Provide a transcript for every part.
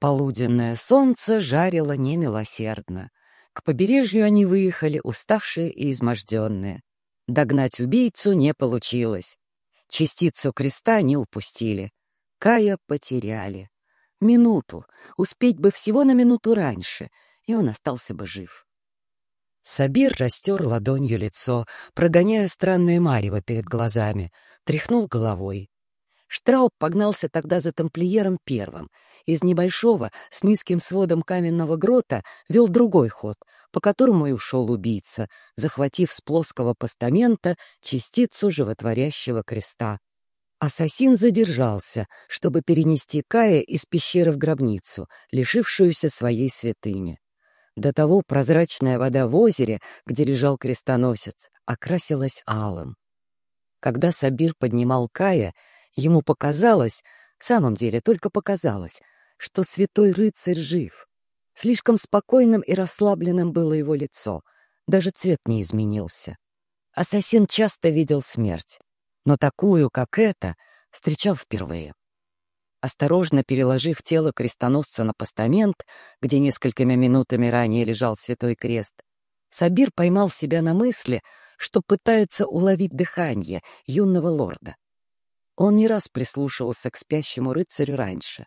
Полуденное солнце жарило немилосердно. К побережью они выехали, уставшие и изможденные. Догнать убийцу не получилось. Частицу креста не упустили. Кая потеряли. Минуту, успеть бы всего на минуту раньше, и он остался бы жив. Сабир растер ладонью лицо, прогоняя странное марево перед глазами, тряхнул головой. Штрауб погнался тогда за тамплиером первым. Из небольшого, с низким сводом каменного грота, вел другой ход, по которому и ушел убийца, захватив с плоского постамента частицу животворящего креста. Ассасин задержался, чтобы перенести Кая из пещеры в гробницу, лишившуюся своей святыни. До того прозрачная вода в озере, где лежал крестоносец, окрасилась алым. Когда Сабир поднимал Кая, ему показалось, в самом деле только показалось, что святой рыцарь жив. Слишком спокойным и расслабленным было его лицо, даже цвет не изменился. Ассасин часто видел смерть, но такую, как эта, встречал впервые. Осторожно переложив тело крестоносца на постамент, где несколькими минутами ранее лежал святой крест, Сабир поймал себя на мысли, что пытается уловить дыхание юного лорда. Он не раз прислушивался к спящему рыцарю раньше.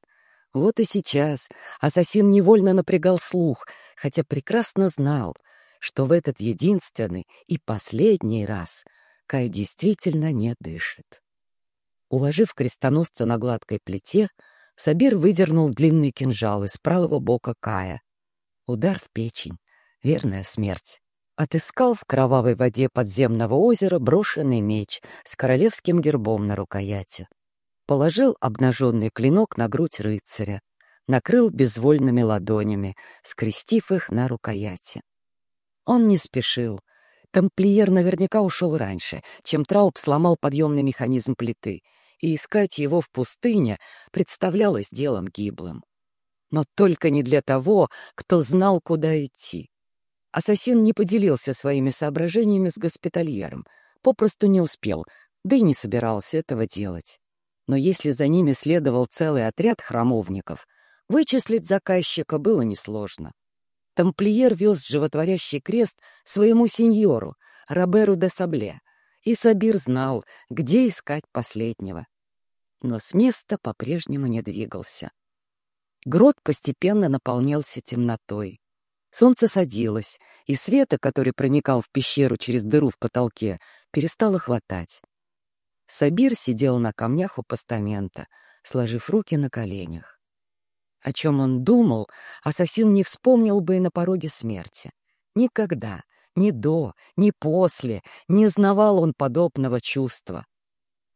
Вот и сейчас ассасин невольно напрягал слух, хотя прекрасно знал, что в этот единственный и последний раз Кай действительно не дышит. Уложив крестоносца на гладкой плите, Сабир выдернул длинный кинжал из правого бока Кая. Удар в печень. Верная смерть. Отыскал в кровавой воде подземного озера брошенный меч с королевским гербом на рукояти. Положил обнаженный клинок на грудь рыцаря. Накрыл безвольными ладонями, скрестив их на рукояти. Он не спешил. Тамплиер наверняка ушел раньше, чем Трауб сломал подъемный механизм плиты — и искать его в пустыне представлялось делом гиблым. Но только не для того, кто знал, куда идти. Ассасин не поделился своими соображениями с госпитальером, попросту не успел, да и не собирался этого делать. Но если за ними следовал целый отряд храмовников, вычислить заказчика было несложно. Тамплиер вез животворящий крест своему сеньору, Роберу де Сабле, и Сабир знал, где искать последнего но с места по-прежнему не двигался. Грот постепенно наполнялся темнотой. Солнце садилось, и света, который проникал в пещеру через дыру в потолке, перестало хватать. Сабир сидел на камнях у постамента, сложив руки на коленях. О чем он думал, ассасин не вспомнил бы и на пороге смерти. Никогда, ни до, ни после, не знавал он подобного чувства.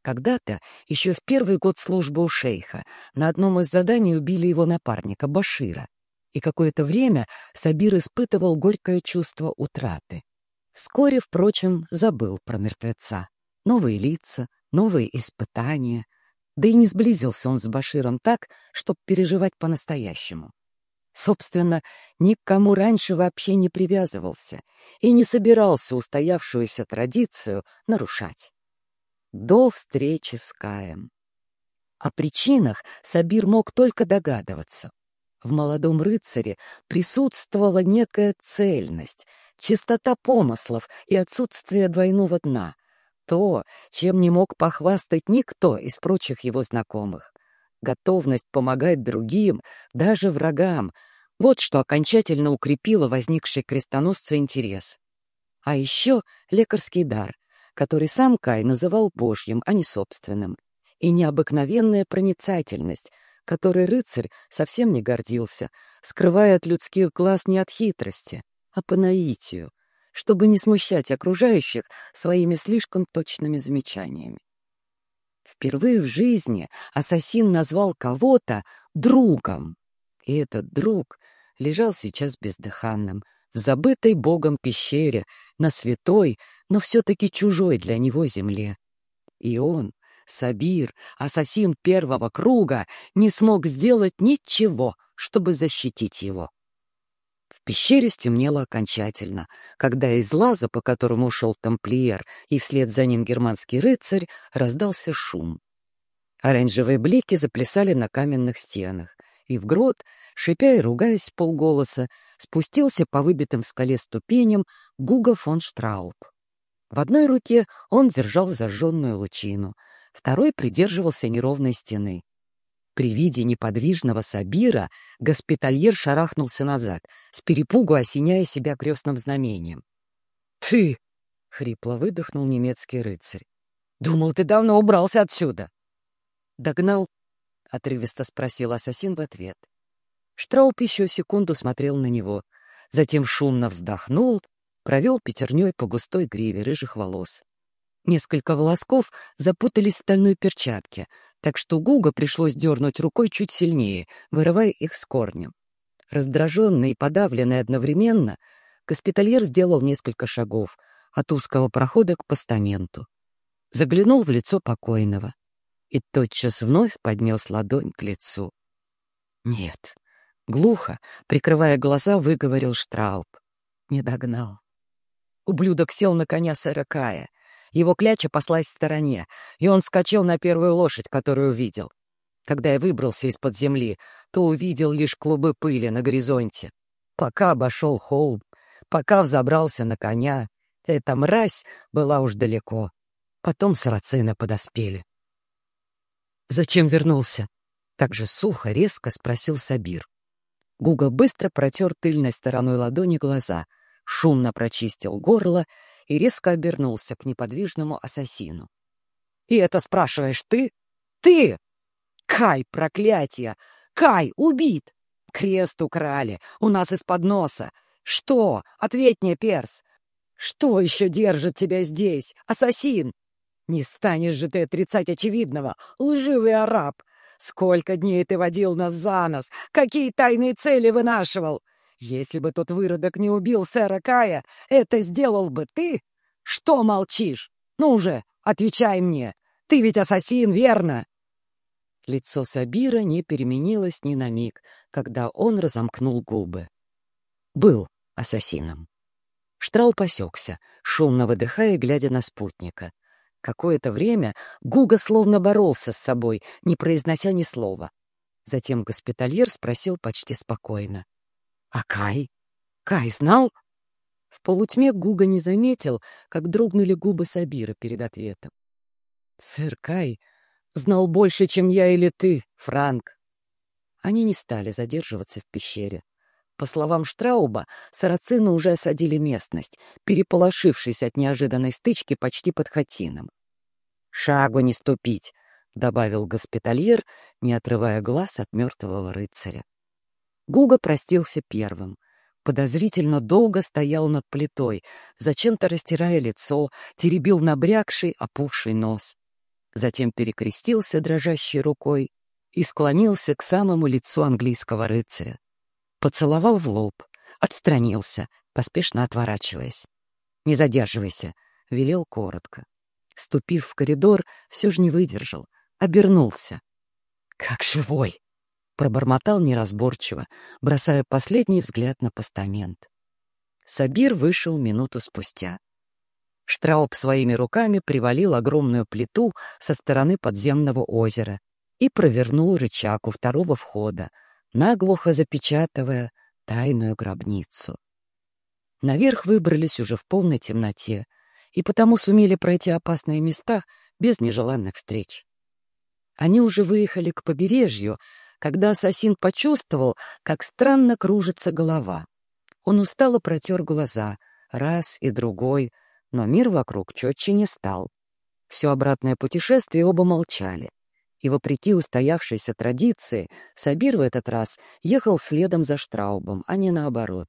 Когда-то, еще в первый год службы у шейха, на одном из заданий убили его напарника, Башира, и какое-то время Сабир испытывал горькое чувство утраты. Вскоре, впрочем, забыл про мертвеца. Новые лица, новые испытания. Да и не сблизился он с Баширом так, чтобы переживать по-настоящему. Собственно, ни к кому раньше вообще не привязывался и не собирался устоявшуюся традицию нарушать до встречи с Каем. О причинах Сабир мог только догадываться. В молодом рыцаре присутствовала некая цельность, чистота помыслов и отсутствие двойного дна. То, чем не мог похвастать никто из прочих его знакомых. Готовность помогать другим, даже врагам. Вот что окончательно укрепило возникший крестоносцу интерес. А еще лекарский дар — который сам Кай называл Божьим, а не собственным, и необыкновенная проницательность, которой рыцарь совсем не гордился, скрывая от людских глаз не от хитрости, а по наитию, чтобы не смущать окружающих своими слишком точными замечаниями. Впервые в жизни ассасин назвал кого-то другом, и этот друг лежал сейчас бездыханным, в забытой Богом пещере, на святой, но все-таки чужой для него земле. И он, Сабир, ассасин первого круга, не смог сделать ничего, чтобы защитить его. В пещере стемнело окончательно, когда из лаза, по которому ушел тамплиер, и вслед за ним германский рыцарь, раздался шум. Оранжевые блики заплясали на каменных стенах, и в грот, шипя и ругаясь полголоса, спустился по выбитым в скале ступеням Гуга фон Штрауб. В одной руке он держал зажженную лучину, второй придерживался неровной стены. При виде неподвижного Сабира госпитальер шарахнулся назад, с перепугу осеняя себя крестным знамением. «Ты!» — хрипло выдохнул немецкий рыцарь. «Думал, ты давно убрался отсюда!» «Догнал?» — отрывисто спросил ассасин в ответ. Штрауп еще секунду смотрел на него, затем шумно вздохнул провел пятерней по густой гриве рыжих волос. Несколько волосков запутались в стальной перчатке, так что Гуга пришлось дернуть рукой чуть сильнее, вырывая их с корнем. Раздраженный и подавленный одновременно, госпитальер сделал несколько шагов от узкого прохода к постаменту. Заглянул в лицо покойного и тотчас вновь поднес ладонь к лицу. «Нет», — глухо, прикрывая глаза, выговорил Штрауб. «Не догнал. Ублюдок сел на коня сэра Кая. Его кляча паслась в стороне, и он скачал на первую лошадь, которую увидел. Когда я выбрался из-под земли, то увидел лишь клубы пыли на горизонте. Пока обошел холм, пока взобрался на коня, эта мразь была уж далеко. Потом сарацины подоспели. «Зачем вернулся?» Так же сухо, резко спросил Сабир. Гуга быстро протер тыльной стороной ладони глаза — шумно прочистил горло и резко обернулся к неподвижному ассасину. «И это спрашиваешь ты? Ты! Кай, проклятие! Кай, убит! Крест украли, у нас из-под носа! Что? Ответь мне, перс! Что еще держит тебя здесь, ассасин? Не станешь же ты отрицать очевидного, лживый араб! Сколько дней ты водил нас за нос, какие тайные цели вынашивал!» Если бы тот выродок не убил сэра Кая, это сделал бы ты? Что молчишь? Ну же, отвечай мне. Ты ведь ассасин, верно?» Лицо Сабира не переменилось ни на миг, когда он разомкнул губы. Был ассасином. Штрау посекся, шумно выдыхая, глядя на спутника. Какое-то время Гуга словно боролся с собой, не произнося ни слова. Затем госпитальер спросил почти спокойно. А Кай? Кай знал? В полутьме Гуга не заметил, как дрогнули губы Сабира перед ответом. «Сэр Кай знал больше, чем я или ты, Франк». Они не стали задерживаться в пещере. По словам Штрауба, сарацины уже осадили местность, переполошившись от неожиданной стычки почти под Хатином. «Шагу не ступить», — добавил госпитальер, не отрывая глаз от мертвого рыцаря. Гуга простился первым. Подозрительно долго стоял над плитой, зачем-то растирая лицо, теребил набрякший, опухший нос. Затем перекрестился дрожащей рукой и склонился к самому лицу английского рыцаря. Поцеловал в лоб, отстранился, поспешно отворачиваясь. «Не задерживайся», — велел коротко. Ступив в коридор, все же не выдержал, обернулся. «Как живой!» Пробормотал неразборчиво, бросая последний взгляд на постамент. Сабир вышел минуту спустя. Штрауб своими руками привалил огромную плиту со стороны подземного озера и провернул рычаг у второго входа, наглухо запечатывая тайную гробницу. Наверх выбрались уже в полной темноте и потому сумели пройти опасные места без нежеланных встреч. Они уже выехали к побережью, когда ассасин почувствовал, как странно кружится голова. Он устало протер глаза, раз и другой, но мир вокруг четче не стал. Все обратное путешествие оба молчали. И, вопреки устоявшейся традиции, Сабир в этот раз ехал следом за Штраубом, а не наоборот.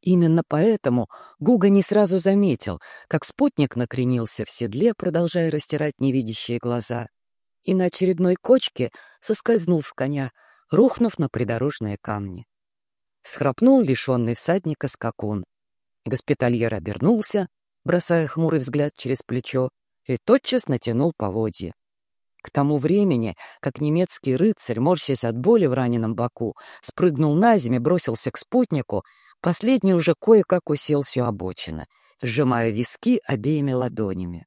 Именно поэтому Гуга не сразу заметил, как спутник накренился в седле, продолжая растирать невидящие глаза — и на очередной кочке соскользнул с коня, рухнув на придорожные камни. Схрапнул лишенный всадника скакун. Госпитальер обернулся, бросая хмурый взгляд через плечо, и тотчас натянул поводья. К тому времени, как немецкий рыцарь, морщась от боли в раненом боку, спрыгнул на землю, бросился к спутнику, последний уже кое-как уселся у обочины, сжимая виски обеими ладонями.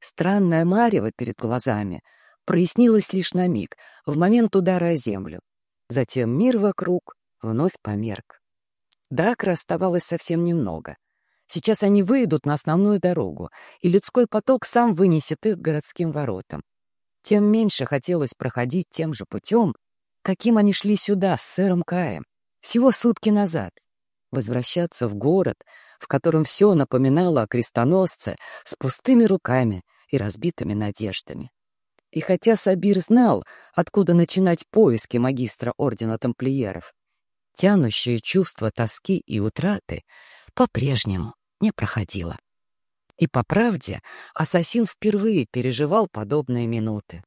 Странная марево перед глазами — прояснилось лишь на миг, в момент удара о землю. Затем мир вокруг вновь померк. До Акра оставалось совсем немного. Сейчас они выйдут на основную дорогу, и людской поток сам вынесет их к городским воротам. Тем меньше хотелось проходить тем же путем, каким они шли сюда с сэром Каем, всего сутки назад. Возвращаться в город, в котором все напоминало о крестоносце, с пустыми руками и разбитыми надеждами. И хотя Сабир знал, откуда начинать поиски магистра Ордена Тамплиеров, тянущее чувство тоски и утраты по-прежнему не проходило. И по правде ассасин впервые переживал подобные минуты.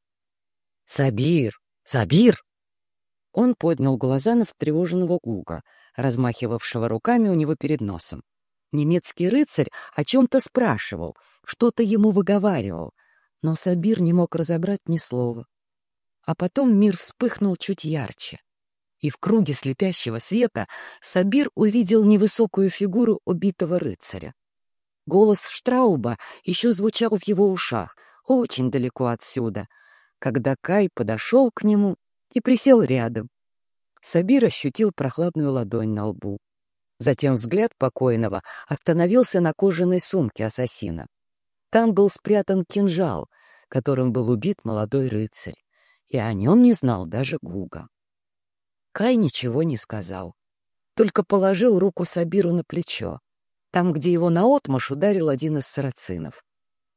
«Сабир! Сабир!» Он поднял глаза на встревоженного Гуга, размахивавшего руками у него перед носом. Немецкий рыцарь о чем-то спрашивал, что-то ему выговаривал, но Сабир не мог разобрать ни слова. А потом мир вспыхнул чуть ярче и в круге слепящего света Сабир увидел невысокую фигуру убитого рыцаря. Голос Штрауба еще звучал в его ушах, очень далеко отсюда, когда Кай подошел к нему и присел рядом. Сабир ощутил прохладную ладонь на лбу. Затем взгляд покойного остановился на кожаной сумке ассасина. Там был спрятан кинжал, которым был убит молодой рыцарь, и о нем не знал даже Гуга. Кай ничего не сказал, только положил руку Сабиру на плечо, там, где его наотмашь ударил один из сарацинов.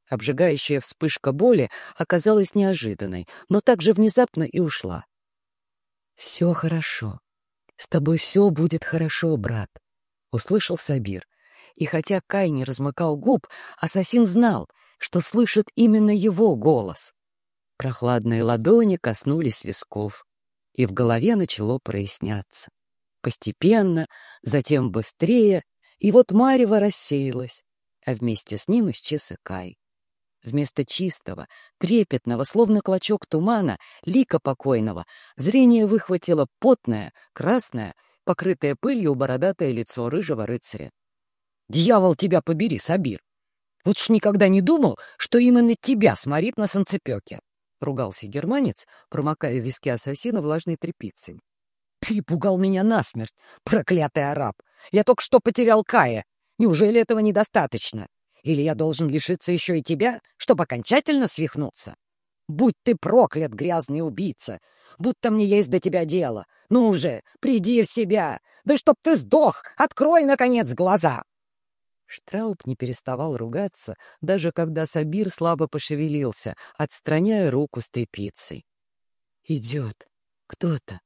Обжигающая вспышка боли оказалась неожиданной, но также внезапно и ушла. «Все хорошо. С тобой все будет хорошо, брат», — услышал Сабир. И хотя Кай не размыкал губ, ассасин знал, что слышит именно его голос. Прохладные ладони коснулись висков и в голове начало проясняться. Постепенно, затем быстрее, и вот Марева рассеялась, а вместе с ним исчез и Кай. Вместо чистого, трепетного, словно клочок тумана, лика покойного, зрение выхватило потное, красное, покрытое пылью бородатое лицо рыжего рыцаря. «Дьявол тебя побери, Сабир! Вот ж никогда не думал, что именно тебя сморит на санцепёке!» — ругался германец, промокая виски ассасина влажной тряпицей. «Ты пугал меня насмерть, проклятый араб! Я только что потерял Кая. Неужели этого недостаточно? Или я должен лишиться еще и тебя, чтобы окончательно свихнуться? Будь ты проклят, грязный убийца! Будто мне есть до тебя дело! Ну уже, приди в себя! Да чтоб ты сдох! Открой, наконец, глаза!» Штрауб не переставал ругаться, даже когда Сабир слабо пошевелился, отстраняя руку с тряпицей. «Идет. Кто-то».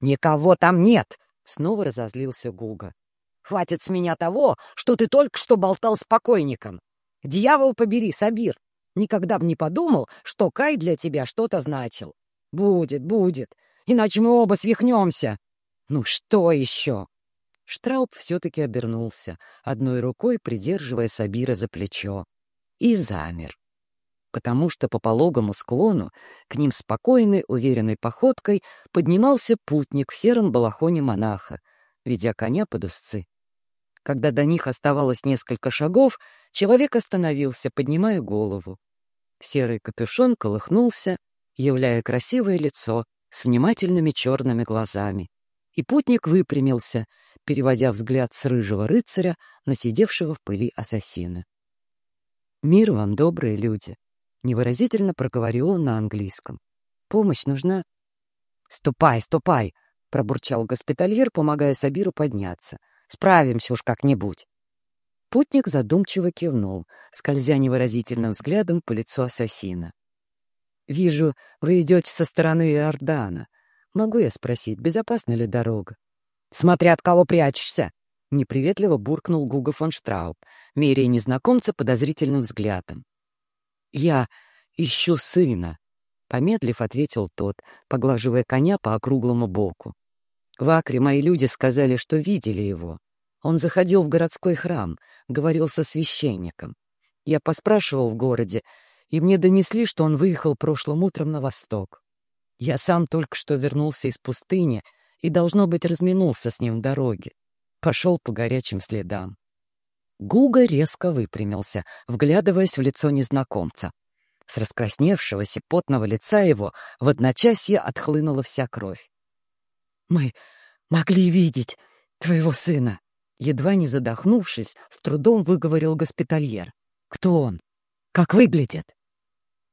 «Никого там нет!» — снова разозлился Гуга. «Хватит с меня того, что ты только что болтал с покойником. Дьявол побери, Сабир! Никогда б не подумал, что Кай для тебя что-то значил. Будет, будет, иначе мы оба свихнемся. Ну что еще?» Штрауб все-таки обернулся, одной рукой придерживая Сабира за плечо, и замер. Потому что по пологому склону к ним спокойной, уверенной походкой поднимался путник в сером балахоне монаха, ведя коня под узцы. Когда до них оставалось несколько шагов, человек остановился, поднимая голову. Серый капюшон колыхнулся, являя красивое лицо с внимательными черными глазами. И путник выпрямился, переводя взгляд с рыжего рыцаря на сидевшего в пыли ассасина. «Мир вам, добрые люди!» — невыразительно проговорил он на английском. «Помощь нужна?» «Ступай, ступай!» — пробурчал госпитальер, помогая Сабиру подняться. «Справимся уж как-нибудь!» Путник задумчиво кивнул, скользя невыразительным взглядом по лицу ассасина. «Вижу, вы идете со стороны Иордана. Могу я спросить, безопасна ли дорога?» «Смотря от кого прячешься!» — неприветливо буркнул Гуга фон Штрауб, меряя незнакомца подозрительным взглядом. «Я ищу сына», — помедлив ответил тот, поглаживая коня по округлому боку. «В Акре мои люди сказали, что видели его. Он заходил в городской храм, говорил со священником. Я поспрашивал в городе, и мне донесли, что он выехал прошлым утром на восток. Я сам только что вернулся из пустыни — и, должно быть, разминулся с ним в дороге. Пошел по горячим следам. Гуга резко выпрямился, вглядываясь в лицо незнакомца. С раскрасневшегося потного лица его в одночасье отхлынула вся кровь. Мы могли видеть твоего сына. Едва не задохнувшись, с трудом выговорил госпитальер. Кто он? Как выглядит?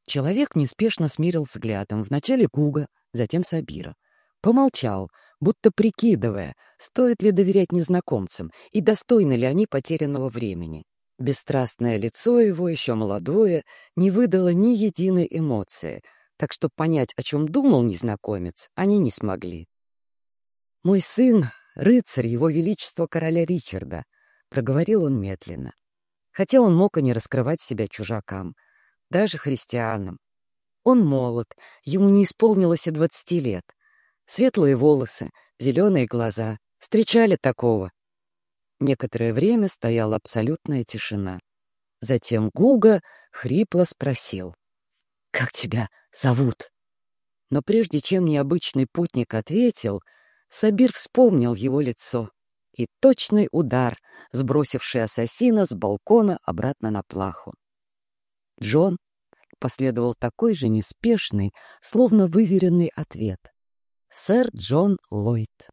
Человек неспешно смирил взглядом вначале Гуга, затем Сабира. Помолчал, будто прикидывая, стоит ли доверять незнакомцам и достойны ли они потерянного времени. Бесстрастное лицо его, еще молодое, не выдало ни единой эмоции, так что понять, о чем думал незнакомец, они не смогли. «Мой сын — рыцарь его величества короля Ричарда», — проговорил он медленно. Хотя он мог и не раскрывать себя чужакам, даже христианам. Он молод, ему не исполнилось и двадцати лет. Светлые волосы, зеленые глаза. Встречали такого. Некоторое время стояла абсолютная тишина. Затем Гуга хрипло спросил. «Как тебя зовут?» Но прежде чем необычный путник ответил, Сабир вспомнил его лицо и точный удар, сбросивший ассасина с балкона обратно на плаху. «Джон?» — последовал такой же неспешный, словно выверенный ответ. «Сэр Джон Ллойд».